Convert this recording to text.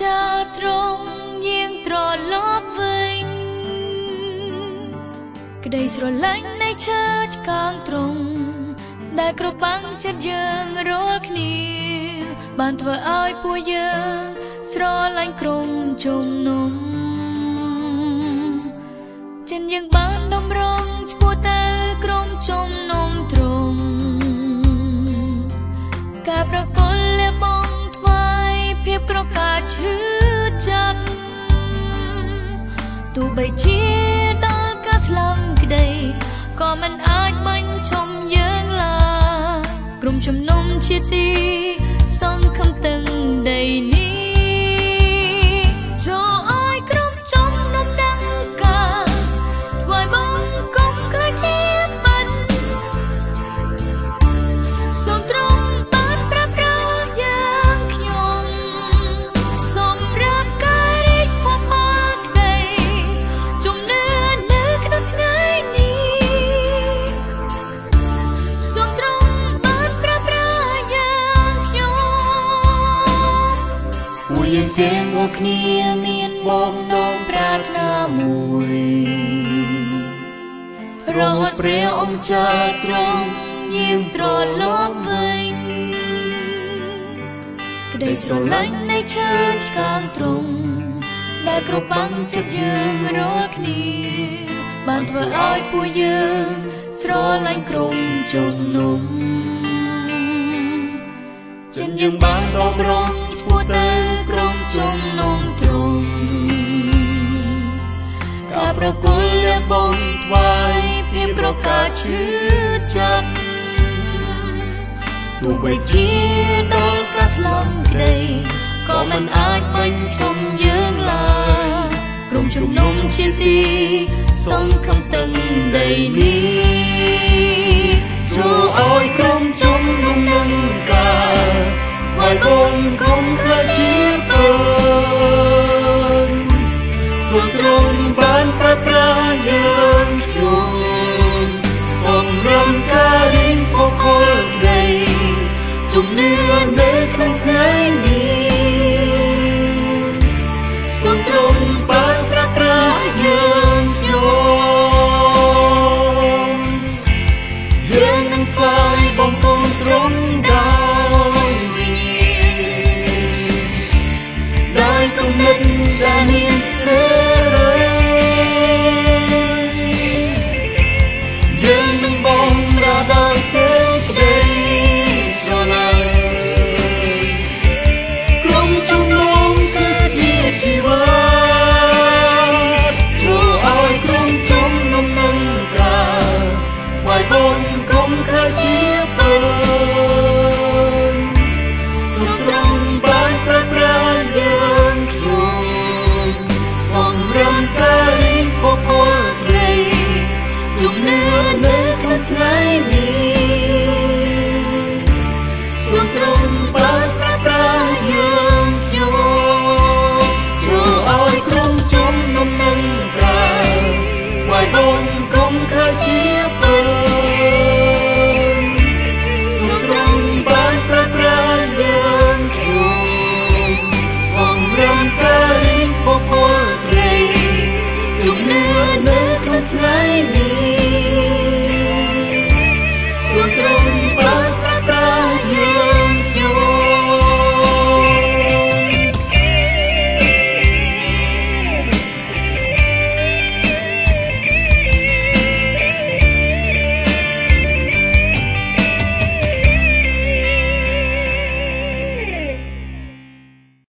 ចាត្រង់យាងត្រឡប់វិញក្តីស្រឡាញ់នៃឈើឆ្កាងត្រង់ដែលគ្របបាំងចិត្តយើងរាល់គ្នាបានធ្វើឲ្យពួកយើងស្រឡាញ់ក្រុមជំនុំ ភាពក្រកាឈឺចាប់ទោះបីជាដល់ការស្លាប់ក្តីក៏មិនអាចបាញ់ឈុំយើងឡើយក្រុមជំនុំជាទីសង្ឃឹមទឹងដីនេះ យើងទាំងអស់គ្នាមានបំណងប្រាថ្នាមួយរហូតព្រះអង្គចាទ្រង់យាងត្រឡប់វិញក្តីស្រឡាញ់នៃជើងកាងទ្រង់ដែលគ្របបាំងចិត្តយើងរាល់គ្នាបានធ្វើឲ្យពួកយើងស្រឡាញ់ក្រុមជំនុំចិនយើងបាន ប្រគល់លះបង់ថ្វាយភាពប្រកាសឈឺចាប់ទោះបីជាដល់ការស្លាប់ក្តីក៏មិនអាចបញ្ឈប់យើងឡើយក្រុមជំនុំជាទីសង្ឃឹមទាំងដីនេះ ជំនឿ